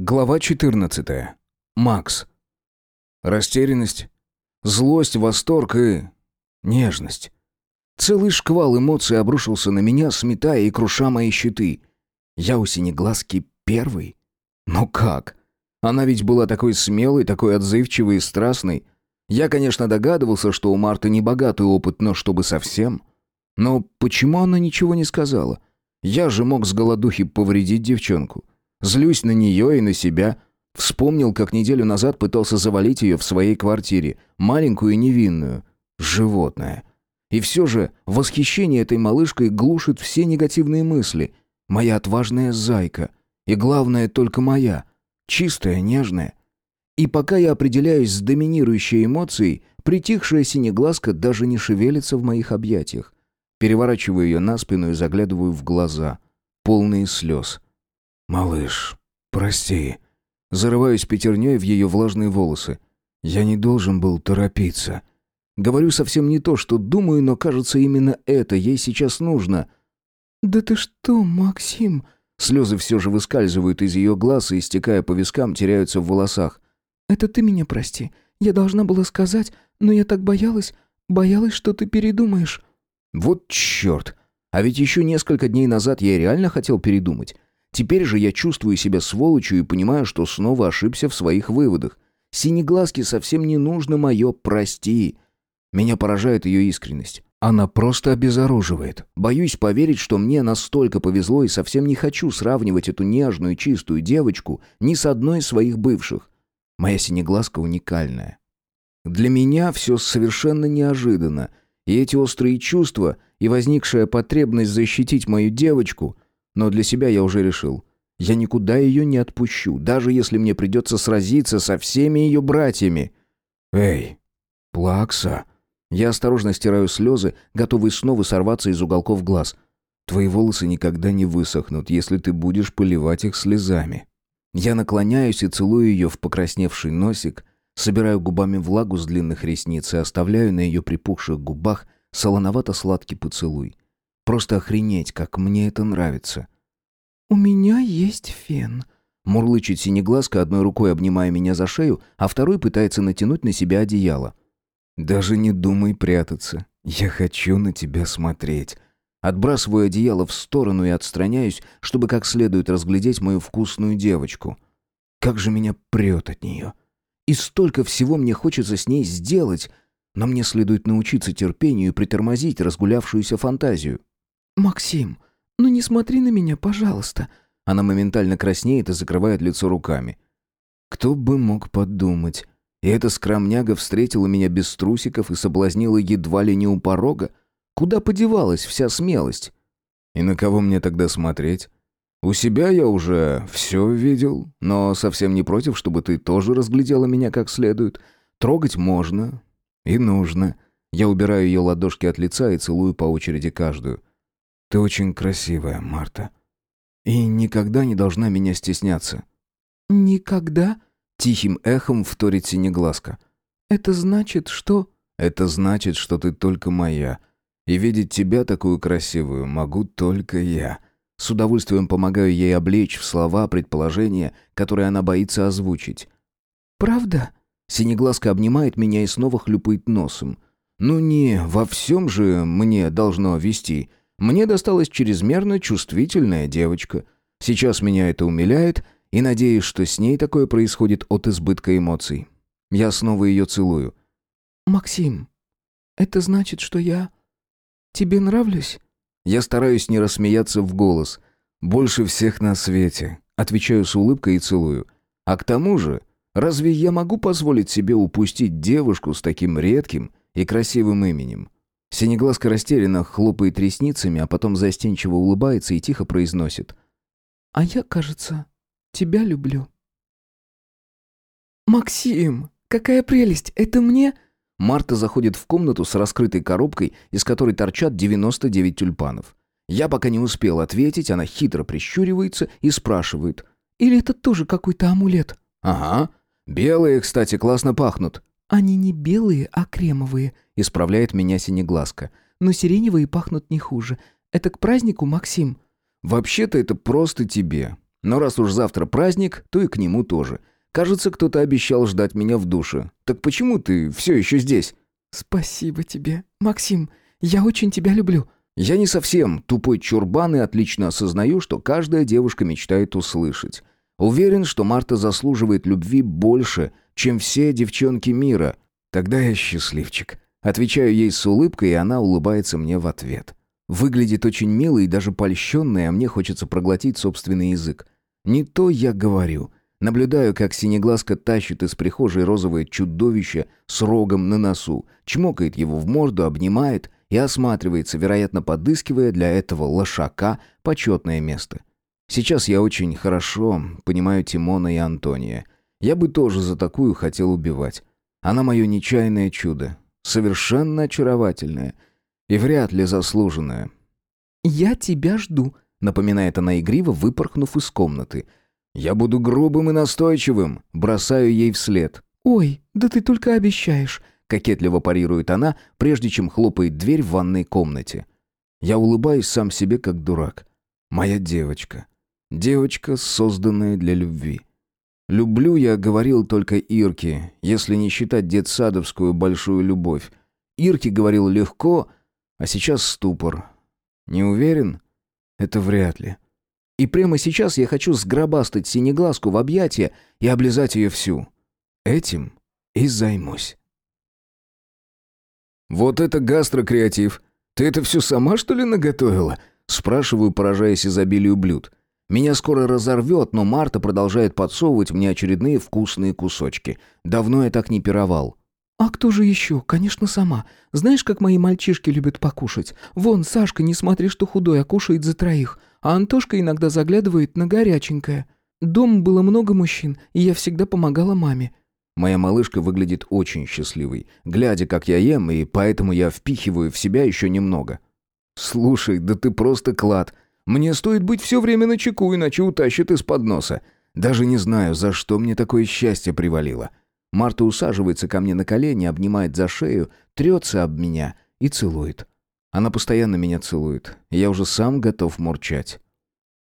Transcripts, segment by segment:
Глава 14. Макс. Растерянность, злость, восторг и нежность. Целый шквал эмоций обрушился на меня, сметая и круша мои щиты. Я у Синеглазки первый? Но как? Она ведь была такой смелой, такой отзывчивой и страстной. Я, конечно, догадывался, что у Марты небогатый опыт, но чтобы совсем... Но почему она ничего не сказала? Я же мог с голодухи повредить девчонку. Злюсь на нее и на себя. Вспомнил, как неделю назад пытался завалить ее в своей квартире. Маленькую и невинную. Животное. И все же восхищение этой малышкой глушит все негативные мысли. Моя отважная зайка. И главное, только моя. Чистая, нежная. И пока я определяюсь с доминирующей эмоцией, притихшая синеглазка даже не шевелится в моих объятиях. Переворачиваю ее на спину и заглядываю в глаза, полные слез. «Малыш, прости». Зарываюсь пятерней в ее влажные волосы. Я не должен был торопиться. Говорю совсем не то, что думаю, но кажется, именно это ей сейчас нужно. «Да ты что, Максим?» Слезы все же выскальзывают из ее глаз и, истекая по вискам, теряются в волосах. «Это ты меня прости. Я должна была сказать, но я так боялась, боялась, что ты передумаешь». «Вот черт! А ведь еще несколько дней назад я реально хотел передумать. Теперь же я чувствую себя сволочью и понимаю, что снова ошибся в своих выводах. Синеглазке совсем не нужно мое «прости». Меня поражает ее искренность. Она просто обезоруживает. Боюсь поверить, что мне настолько повезло и совсем не хочу сравнивать эту нежную чистую девочку ни с одной из своих бывших. Моя синеглазка уникальная. Для меня все совершенно неожиданно, и эти острые чувства и возникшая потребность защитить мою девочку — но для себя я уже решил. Я никуда ее не отпущу, даже если мне придется сразиться со всеми ее братьями. Эй, Плакса. Я осторожно стираю слезы, готовый снова сорваться из уголков глаз. Твои волосы никогда не высохнут, если ты будешь поливать их слезами. Я наклоняюсь и целую ее в покрасневший носик, собираю губами влагу с длинных ресниц и оставляю на ее припухших губах солоновато-сладкий поцелуй. Просто охренеть, как мне это нравится. «У меня есть фен», — мурлычет синеглазка, одной рукой обнимая меня за шею, а второй пытается натянуть на себя одеяло. «Даже не думай прятаться. Я хочу на тебя смотреть». Отбрасываю одеяло в сторону и отстраняюсь, чтобы как следует разглядеть мою вкусную девочку. Как же меня прет от нее. И столько всего мне хочется с ней сделать, но мне следует научиться терпению и притормозить разгулявшуюся фантазию. «Максим, ну не смотри на меня, пожалуйста». Она моментально краснеет и закрывает лицо руками. Кто бы мог подумать. И эта скромняга встретила меня без трусиков и соблазнила едва ли не у порога? Куда подевалась вся смелость? И на кого мне тогда смотреть? У себя я уже все видел, но совсем не против, чтобы ты тоже разглядела меня как следует. Трогать можно и нужно. Я убираю ее ладошки от лица и целую по очереди каждую. Ты очень красивая, Марта. И никогда не должна меня стесняться. Никогда? Тихим эхом вторит синеглазка. Это значит, что... Это значит, что ты только моя. И видеть тебя такую красивую могу только я. С удовольствием помогаю ей облечь в слова предположения, которые она боится озвучить. «Правда?» Синеглазка обнимает меня и снова хлюпает носом. «Ну не, во всем же мне должно вести. Мне досталась чрезмерно чувствительная девочка. Сейчас меня это умиляет, и надеюсь, что с ней такое происходит от избытка эмоций. Я снова ее целую. «Максим, это значит, что я... тебе нравлюсь?» Я стараюсь не рассмеяться в голос. «Больше всех на свете», — отвечаю с улыбкой и целую. «А к тому же, разве я могу позволить себе упустить девушку с таким редким и красивым именем?» Синеглазка растерянно хлопает ресницами, а потом застенчиво улыбается и тихо произносит. «А я, кажется, тебя люблю». «Максим, какая прелесть! Это мне...» Марта заходит в комнату с раскрытой коробкой, из которой торчат 99 тюльпанов. Я пока не успел ответить, она хитро прищуривается и спрашивает. «Или это тоже какой-то амулет?» «Ага. Белые, кстати, классно пахнут». «Они не белые, а кремовые», — исправляет меня синеглазка. «Но сиреневые пахнут не хуже. Это к празднику, Максим?» «Вообще-то это просто тебе. Но раз уж завтра праздник, то и к нему тоже. Кажется, кто-то обещал ждать меня в душе. Так почему ты все еще здесь? Спасибо тебе, Максим. Я очень тебя люблю. Я не совсем тупой чурбан и отлично осознаю, что каждая девушка мечтает услышать. Уверен, что Марта заслуживает любви больше, чем все девчонки мира. Тогда я счастливчик. Отвечаю ей с улыбкой, и она улыбается мне в ответ. Выглядит очень мило и даже польщенной, а мне хочется проглотить собственный язык. Не то я говорю. Наблюдаю, как синеглазка тащит из прихожей розовое чудовище с рогом на носу, чмокает его в морду, обнимает и осматривается, вероятно, подыскивая для этого лошака почетное место. Сейчас я очень хорошо понимаю Тимона и Антония. Я бы тоже за такую хотел убивать. Она мое нечаянное чудо. Совершенно очаровательное. И вряд ли заслуженное. «Я тебя жду», — напоминает она игриво, выпорхнув из комнаты. «Я буду грубым и настойчивым», — бросаю ей вслед. «Ой, да ты только обещаешь», — кокетливо парирует она, прежде чем хлопает дверь в ванной комнате. Я улыбаюсь сам себе, как дурак. Моя девочка. Девочка, созданная для любви. Люблю я, говорил только Ирке, если не считать детсадовскую большую любовь. Ирке говорил легко, а сейчас ступор. Не уверен? Это вряд ли. И прямо сейчас я хочу сгробастать синеглазку в объятия и облизать ее всю. Этим и займусь. «Вот это гастрокреатив! Ты это все сама, что ли, наготовила?» Спрашиваю, поражаясь изобилию блюд. Меня скоро разорвет, но Марта продолжает подсовывать мне очередные вкусные кусочки. Давно я так не пировал. «А кто же еще? Конечно, сама. Знаешь, как мои мальчишки любят покушать? Вон, Сашка, не смотри, что худой, а кушает за троих. А Антошка иногда заглядывает на горяченькое. Дома было много мужчин, и я всегда помогала маме». Моя малышка выглядит очень счастливой, глядя, как я ем, и поэтому я впихиваю в себя еще немного. «Слушай, да ты просто клад. Мне стоит быть все время на чеку, иначе утащит из-под носа. Даже не знаю, за что мне такое счастье привалило. Марта усаживается ко мне на колени, обнимает за шею, трется об меня и целует. Она постоянно меня целует. Я уже сам готов мурчать.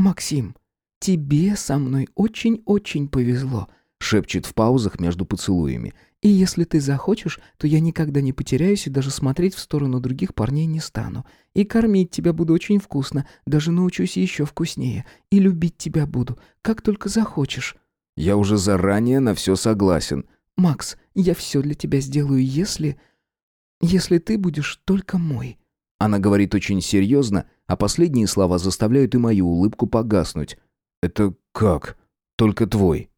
«Максим, тебе со мной очень-очень повезло», шепчет в паузах между поцелуями. И если ты захочешь, то я никогда не потеряюсь и даже смотреть в сторону других парней не стану. И кормить тебя буду очень вкусно, даже научусь еще вкуснее. И любить тебя буду, как только захочешь». «Я уже заранее на все согласен». «Макс, я все для тебя сделаю, если... если ты будешь только мой». Она говорит очень серьезно, а последние слова заставляют и мою улыбку погаснуть. «Это как? Только твой?»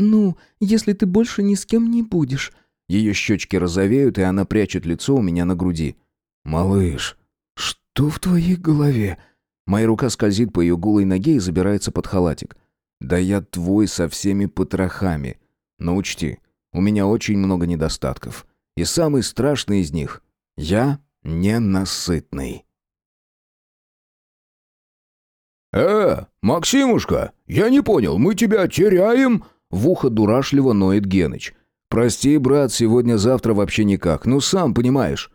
«Ну, если ты больше ни с кем не будешь». Ее щечки розовеют, и она прячет лицо у меня на груди. «Малыш, что в твоей голове?» Моя рука скользит по ее голой ноге и забирается под халатик. «Да я твой со всеми потрохами. Но учти, у меня очень много недостатков. И самый страшный из них — я ненасытный». «Э, Максимушка, я не понял, мы тебя теряем?» В ухо дурашливо ноет Геныч. «Прости, брат, сегодня-завтра вообще никак. Ну, сам понимаешь».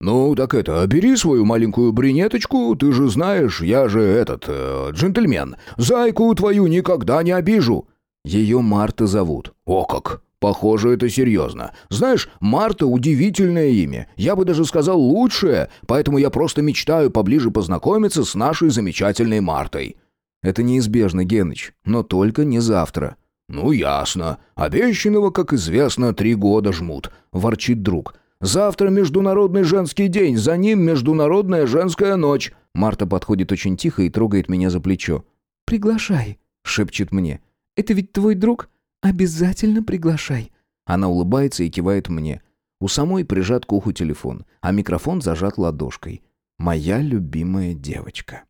«Ну, так это, бери свою маленькую бринеточку, ты же знаешь, я же этот, э, джентльмен. Зайку твою никогда не обижу». Ее Марта зовут. «О как! Похоже, это серьезно. Знаешь, Марта — удивительное имя. Я бы даже сказал лучшее, поэтому я просто мечтаю поближе познакомиться с нашей замечательной Мартой». «Это неизбежно, Геныч, но только не завтра». «Ну, ясно. Обещанного, как известно, три года жмут», — ворчит друг. «Завтра Международный женский день, за ним Международная женская ночь». Марта подходит очень тихо и трогает меня за плечо. «Приглашай», — шепчет мне. «Это ведь твой друг? Обязательно приглашай». Она улыбается и кивает мне. У самой прижат к уху телефон, а микрофон зажат ладошкой. «Моя любимая девочка».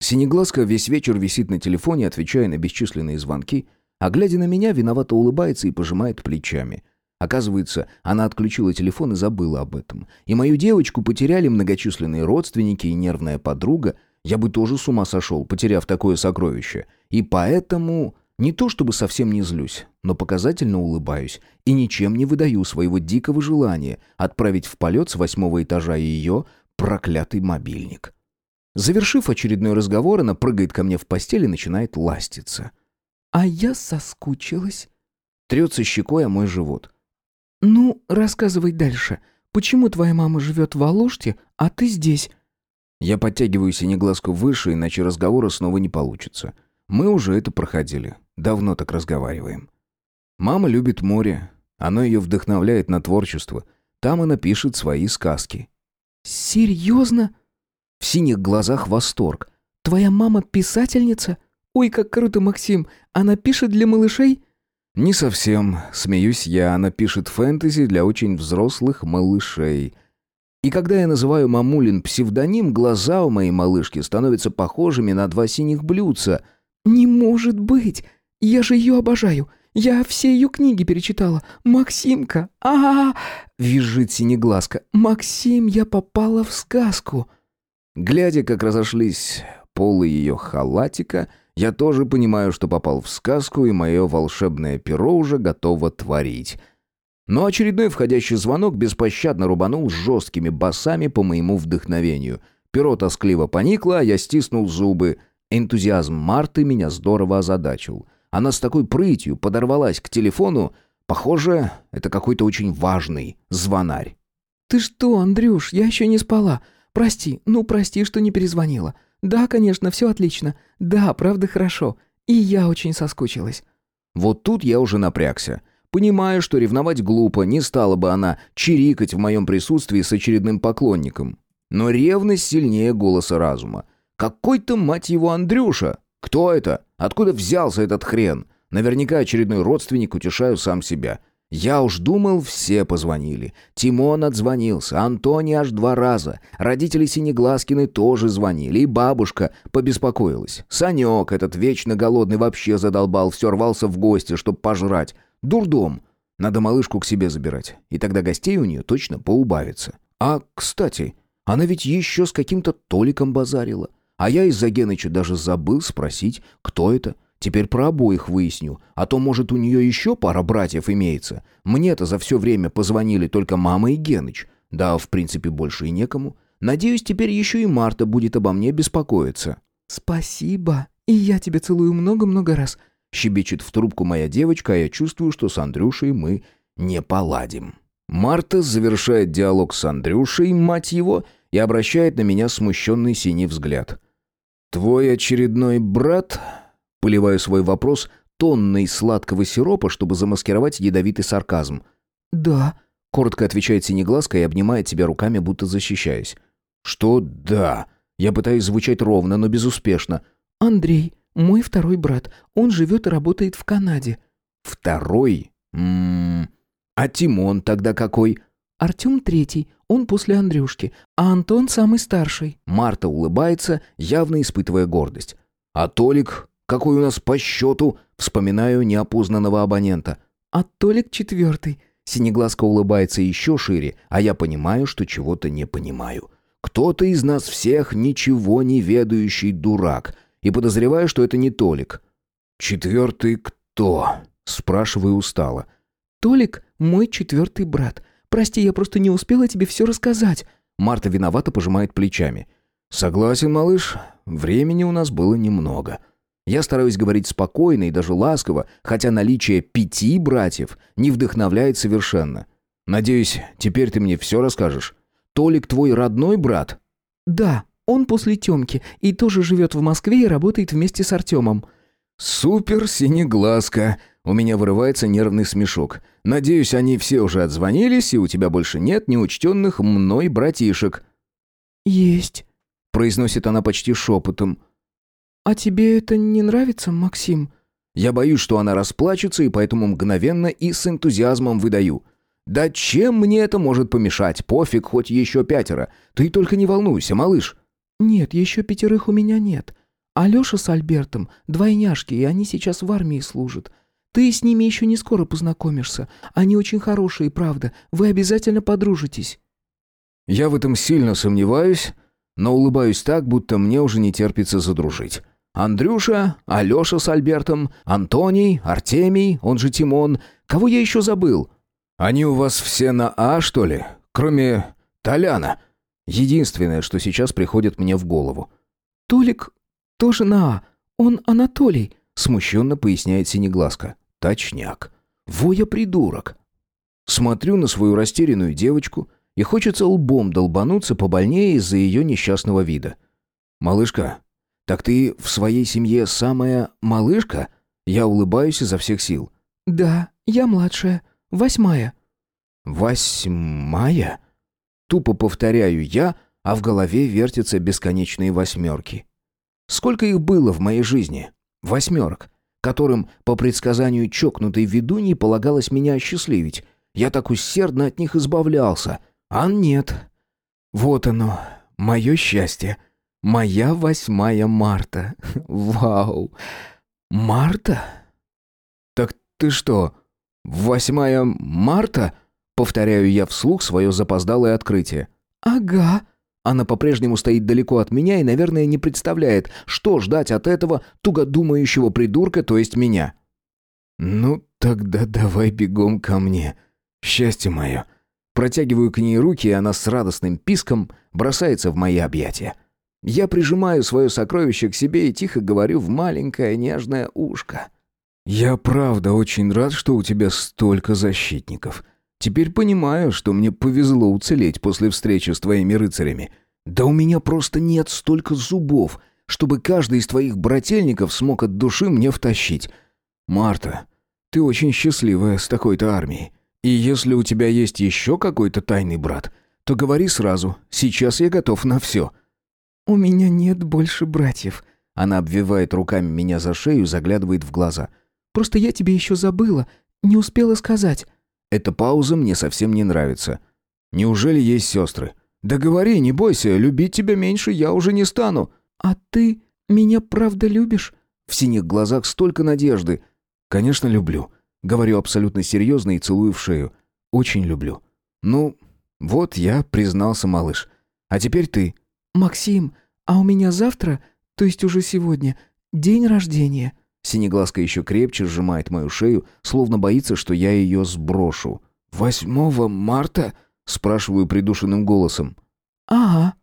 Синеглазка весь вечер висит на телефоне, отвечая на бесчисленные звонки — а глядя на меня, виновато улыбается и пожимает плечами. Оказывается, она отключила телефон и забыла об этом. И мою девочку потеряли многочисленные родственники и нервная подруга. Я бы тоже с ума сошел, потеряв такое сокровище. И поэтому не то чтобы совсем не злюсь, но показательно улыбаюсь и ничем не выдаю своего дикого желания отправить в полет с восьмого этажа ее проклятый мобильник. Завершив очередной разговор, она прыгает ко мне в постель и начинает ластиться. «А я соскучилась». Трется щекой о мой живот. «Ну, рассказывай дальше. Почему твоя мама живет в Алуште, а ты здесь?» Я подтягиваю синеглазку выше, иначе разговора снова не получится. Мы уже это проходили. Давно так разговариваем. Мама любит море. Оно ее вдохновляет на творчество. Там она пишет свои сказки. «Серьезно?» В синих глазах восторг. «Твоя мама писательница? Ой, как круто, Максим! Она пишет для малышей?» «Не совсем. Смеюсь я. Она пишет фэнтези для очень взрослых малышей». И когда я называю мамулин псевдоним, глаза у моей малышки становятся похожими на два синих блюдца. «Не может быть! Я же ее обожаю! Я все ее книги перечитала! Максимка! а, -а, -а визжит синеглазка. «Максим, я попала в сказку!» Глядя, как разошлись полы ее халатика, я тоже понимаю, что попал в сказку, и мое волшебное перо уже готово творить. Но очередной входящий звонок беспощадно рубанул жесткими басами по моему вдохновению. Перо тоскливо поникло, а я стиснул зубы. Энтузиазм Марты меня здорово озадачил. Она с такой прытью подорвалась к телефону. Похоже, это какой-то очень важный звонарь. «Ты что, Андрюш, я еще не спала. Прости, ну прости, что не перезвонила. Да, конечно, все отлично. Да, правда хорошо. И я очень соскучилась». Вот тут я уже напрягся. Понимаю, что ревновать глупо, не стала бы она чирикать в моем присутствии с очередным поклонником. Но ревность сильнее голоса разума. Какой-то, мать его, Андрюша! Кто это? Откуда взялся этот хрен? Наверняка очередной родственник, утешаю сам себя. Я уж думал, все позвонили. Тимон отзвонился, Антоний аж два раза. Родители Синеглазкины тоже звонили, и бабушка побеспокоилась. Санек, этот вечно голодный, вообще задолбал, все рвался в гости, чтоб пожрать. Дурдом. Надо малышку к себе забирать, и тогда гостей у нее точно поубавится. А, кстати, она ведь еще с каким-то Толиком базарила. А я из-за Геныча даже забыл спросить, кто это. Теперь про обоих выясню, а то, может, у нее еще пара братьев имеется. Мне-то за все время позвонили только мама и Геныч. Да, в принципе, больше и некому. Надеюсь, теперь еще и Марта будет обо мне беспокоиться». «Спасибо. И я тебя целую много-много раз», — щебечет в трубку моя девочка, а я чувствую, что с Андрюшей мы не поладим. Марта завершает диалог с Андрюшей, мать его, и обращает на меня смущенный синий взгляд. «Твой очередной брат?» Поливаю свой вопрос тонной сладкого сиропа, чтобы замаскировать ядовитый сарказм. «Да», — коротко отвечает Синеглазка и обнимает тебя руками, будто защищаясь. «Что «да»?» Я пытаюсь звучать ровно, но безуспешно. «Андрей, мой второй брат. Он живет и работает в Канаде». «Второй? М А Тимон тогда какой?» «Артем третий. Он после Андрюшки. А Антон самый старший». Марта улыбается, явно испытывая гордость. «А Толик какой у нас по счету?» Вспоминаю неопознанного абонента. «А Толик четвертый». Синеглазка улыбается еще шире, а я понимаю, что чего-то не понимаю. Кто-то из нас всех ничего не ведающий дурак. И подозреваю, что это не Толик. «Четвертый кто?» Спрашиваю устало. «Толик — мой четвертый брат. Прости, я просто не успела тебе все рассказать». Марта виновато пожимает плечами. «Согласен, малыш. Времени у нас было немного. Я стараюсь говорить спокойно и даже ласково, хотя наличие пяти братьев не вдохновляет совершенно. Надеюсь, теперь ты мне все расскажешь. Толик твой родной брат? Да, он после Тёмки и тоже живет в Москве и работает вместе с Артемом. Супер, синеглазка. У меня вырывается нервный смешок. Надеюсь, они все уже отзвонились, и у тебя больше нет неучтенных мной братишек. Есть, произносит она почти шепотом. «А тебе это не нравится, Максим?» Я боюсь, что она расплачется, и поэтому мгновенно и с энтузиазмом выдаю. «Да чем мне это может помешать? Пофиг, хоть еще пятеро. Ты только не волнуйся, малыш». «Нет, еще пятерых у меня нет. Алеша с Альбертом – двойняшки, и они сейчас в армии служат. Ты с ними еще не скоро познакомишься. Они очень хорошие, правда. Вы обязательно подружитесь». Я в этом сильно сомневаюсь, но улыбаюсь так, будто мне уже не терпится задружить. Андрюша, Алеша с Альбертом, Антоний, Артемий, он же Тимон. Кого я еще забыл? Они у вас все на «А», что ли? Кроме Толяна. Единственное, что сейчас приходит мне в голову. Толик тоже на «а». Он Анатолий», — смущенно поясняет Синеглазка. «Точняк. Воя придурок». Смотрю на свою растерянную девочку, и хочется лбом долбануться побольнее из-за ее несчастного вида. «Малышка, так ты в своей семье самая малышка?» Я улыбаюсь изо всех сил. «Да, я младшая. Восьмая». «Восьмая?» Тупо повторяю я, а в голове вертятся бесконечные восьмерки. Сколько их было в моей жизни? Восьмерок, которым, по предсказанию чокнутой ведуньи, полагалось меня осчастливить. Я так усердно от них избавлялся. А нет. Вот оно, мое счастье. Моя восьмая марта. Вау. Марта? Так ты что, восьмая марта? Повторяю я вслух свое запоздалое открытие. Ага. Она по-прежнему стоит далеко от меня и, наверное, не представляет, что ждать от этого тугодумающего придурка, то есть меня. «Ну, тогда давай бегом ко мне. Счастье мое». Протягиваю к ней руки, и она с радостным писком бросается в мои объятия. Я прижимаю свое сокровище к себе и тихо говорю в маленькое нежное ушко. «Я правда очень рад, что у тебя столько защитников. Теперь понимаю, что мне повезло уцелеть после встречи с твоими рыцарями. Да у меня просто нет столько зубов, чтобы каждый из твоих брательников смог от души мне втащить. Марта, ты очень счастливая с такой-то армией. И если у тебя есть еще какой-то тайный брат, то говори сразу, сейчас я готов на все». «У меня нет больше братьев». Она обвивает руками меня за шею, заглядывает в глаза. «Просто я тебе еще забыла, не успела сказать». Эта пауза мне совсем не нравится. Неужели есть сестры? Да говори, не бойся, любить тебя меньше я уже не стану. А ты меня правда любишь? В синих глазах столько надежды. Конечно, люблю. Говорю абсолютно серьезно и целую в шею. Очень люблю. Ну, вот я признался, малыш. А теперь ты. Максим, а у меня завтра, то есть уже сегодня, день рождения. Синеглазка еще крепче сжимает мою шею, словно боится, что я ее сброшу. «Восьмого марта?» — спрашиваю придушенным голосом. «Ага».